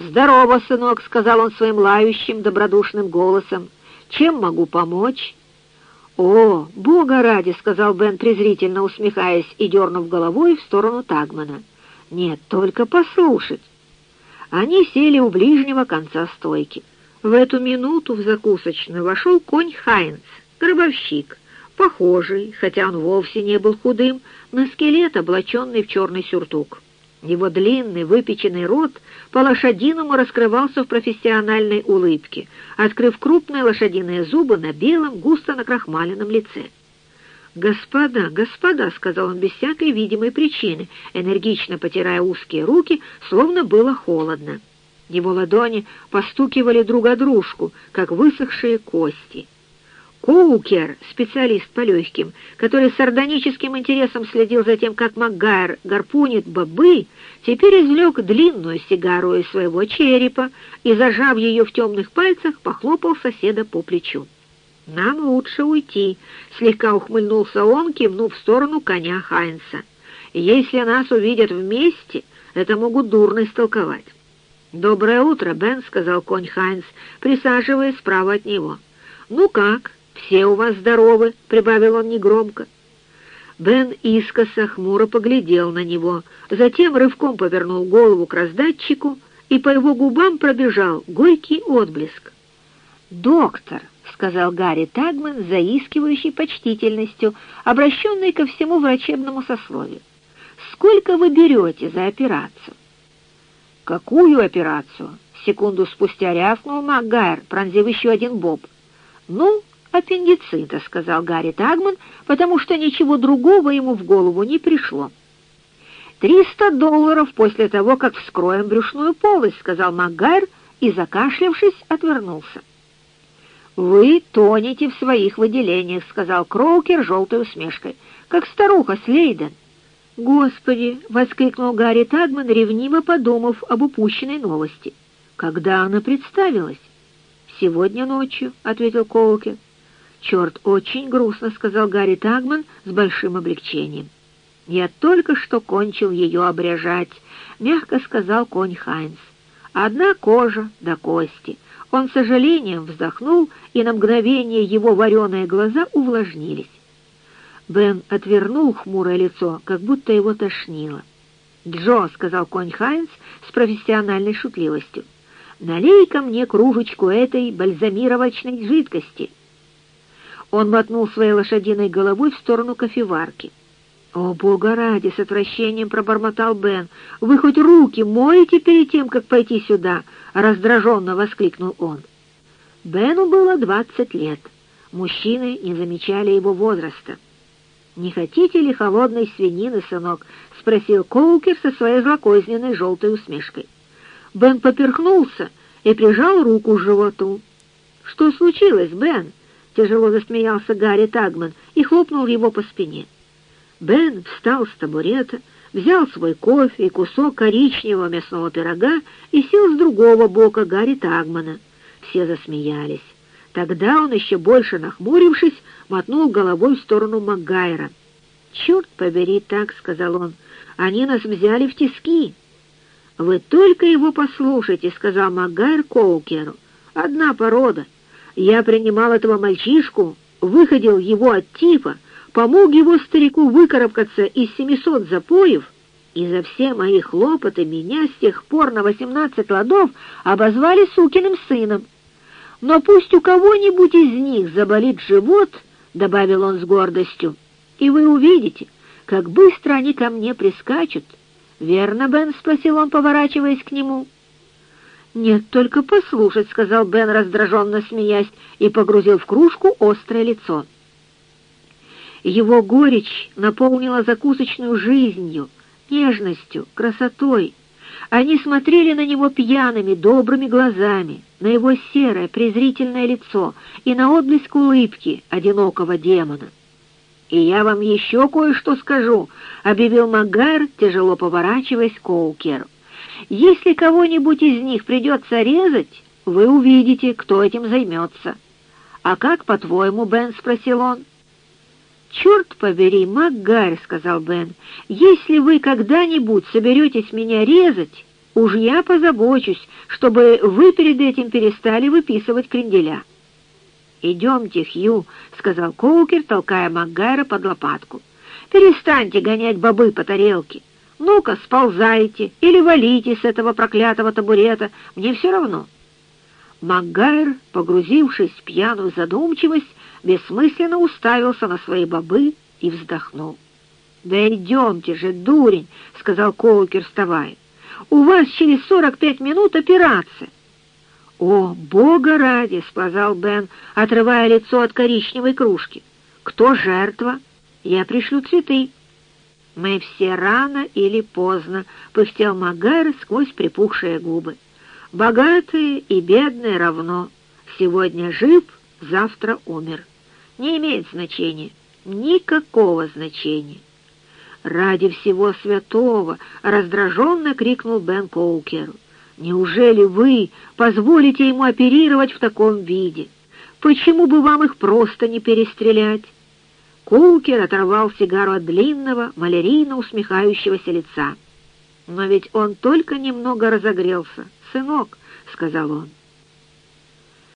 «Здорово, сынок», — сказал он своим лающим, добродушным голосом. «Чем могу помочь?» «О, бога ради!» — сказал Бен, презрительно усмехаясь и дернув головой в сторону Тагмана. «Нет, только послушать». Они сели у ближнего конца стойки. В эту минуту в закусочную вошел конь Хайнц, гробовщик, похожий, хотя он вовсе не был худым, на скелет, облаченный в черный сюртук. Его длинный выпеченный рот по-лошадиному раскрывался в профессиональной улыбке, открыв крупные лошадиные зубы на белом, густо накрахмаленном лице. «Господа, господа!» — сказал он без всякой видимой причины, энергично потирая узкие руки, словно было холодно. Его ладони постукивали друг о дружку, как высохшие кости. Коукер, специалист по легким, который с сардоническим интересом следил за тем, как Макгайр гарпунит бобы, теперь извлек длинную сигару из своего черепа и, зажав ее в темных пальцах, похлопал соседа по плечу. «Нам лучше уйти», — слегка ухмыльнулся он, кивнув в сторону коня Хайнса. «Если нас увидят вместе, это могут дурно истолковать». «Доброе утро, Бен», — сказал конь Хайнс, присаживаясь справа от него. «Ну как?» «Все у вас здоровы», — прибавил он негромко. Бен искоса хмуро поглядел на него, затем рывком повернул голову к раздатчику, и по его губам пробежал горький отблеск. «Доктор», — сказал Гарри Тагман с заискивающей почтительностью, обращенной ко всему врачебному сословию, «сколько вы берете за операцию?» «Какую операцию?» — секунду спустя рявкнул Макгайр, пронзив еще один боб. «Ну, аппендицита», — сказал Гарри Тагман, потому что ничего другого ему в голову не пришло. «Триста долларов после того, как вскроем брюшную полость», — сказал Макгайр и, закашлявшись, отвернулся. «Вы тонете в своих выделениях», — сказал Кроукер желтой усмешкой, — «как старуха Слейден». «Господи!» — воскликнул Гарри Тагман, ревниво подумав об упущенной новости. «Когда она представилась?» «Сегодня ночью», — ответил Коукер. «Черт, очень грустно», — сказал Гарри Тагман с большим облегчением. «Я только что кончил ее обряжать», — мягко сказал конь Хайнс. «Одна кожа до кости». Он с сожалением вздохнул, и на мгновение его вареные глаза увлажнились. Бен отвернул хмурое лицо, как будто его тошнило. «Джо», — сказал конь Хайнс с профессиональной шутливостью, — «налей-ка мне кружечку этой бальзамировочной жидкости». Он мотнул своей лошадиной головой в сторону кофеварки. «О, Бога ради!» — с отвращением пробормотал Бен. «Вы хоть руки моете перед тем, как пойти сюда?» — раздраженно воскликнул он. Бену было двадцать лет. Мужчины не замечали его возраста. «Не хотите ли холодной свинины, сынок?» — спросил Коукер со своей злокозненной желтой усмешкой. Бен поперхнулся и прижал руку к животу. «Что случилось, Бен?» — тяжело засмеялся Гарри Тагман и хлопнул его по спине. Бен встал с табурета, взял свой кофе и кусок коричневого мясного пирога и сел с другого бока Гарри Тагмана. Все засмеялись. Тогда он, еще больше нахмурившись, мотнул головой в сторону Макгайра. «Черт побери так», — сказал он, — «они нас взяли в тиски». «Вы только его послушайте», — сказал Макгайр Коукеру. «Одна порода». Я принимал этого мальчишку, выходил его от тифа, помог его старику выкарабкаться из семисот запоев, и за все мои хлопоты меня с тех пор на восемнадцать ладов обозвали сукиным сыном. Но пусть у кого-нибудь из них заболит живот, — добавил он с гордостью, — и вы увидите, как быстро они ко мне прискачут. «Верно, Бен?» — спросил он, поворачиваясь к нему. «Нет, только послушать», — сказал Бен, раздраженно смеясь, и погрузил в кружку острое лицо. Его горечь наполнила закусочную жизнью, нежностью, красотой. Они смотрели на него пьяными, добрыми глазами, на его серое, презрительное лицо и на отблеск улыбки одинокого демона. «И я вам еще кое-что скажу», — объявил Магайр, тяжело поворачиваясь к Коукеру. Если кого-нибудь из них придется резать, вы увидите, кто этим займется. «А как, по-твоему, Бен?» — спросил он. «Черт побери, Макгарь», — сказал Бен, — «если вы когда-нибудь соберетесь меня резать, Уж я позабочусь, чтобы вы перед этим перестали выписывать кренделя». «Идемте, Хью», — сказал Коукер, толкая Макгайра под лопатку. «Перестаньте гонять бобы по тарелке. Ну-ка, сползайте или валите с этого проклятого табурета, мне все равно». Макгайр, погрузившись в пьяную задумчивость, бессмысленно уставился на свои бобы и вздохнул. «Да идемте же, дурень!» — сказал Коукер, вставая. «У вас через сорок пять минут операция». «О, Бога ради!» — сказал Бен, отрывая лицо от коричневой кружки. «Кто жертва? Я пришлю цветы». «Мы все рано или поздно», — пыхтел Магайр сквозь припухшие губы. «Богатые и бедные равно. Сегодня жив, завтра умер. Не имеет значения, никакого значения». «Ради всего святого!» — раздраженно крикнул Бен Коукеру. Неужели вы позволите ему оперировать в таком виде? Почему бы вам их просто не перестрелять?» Кулкер оторвал сигару от длинного, малярийно усмехающегося лица. «Но ведь он только немного разогрелся, сынок», — сказал он.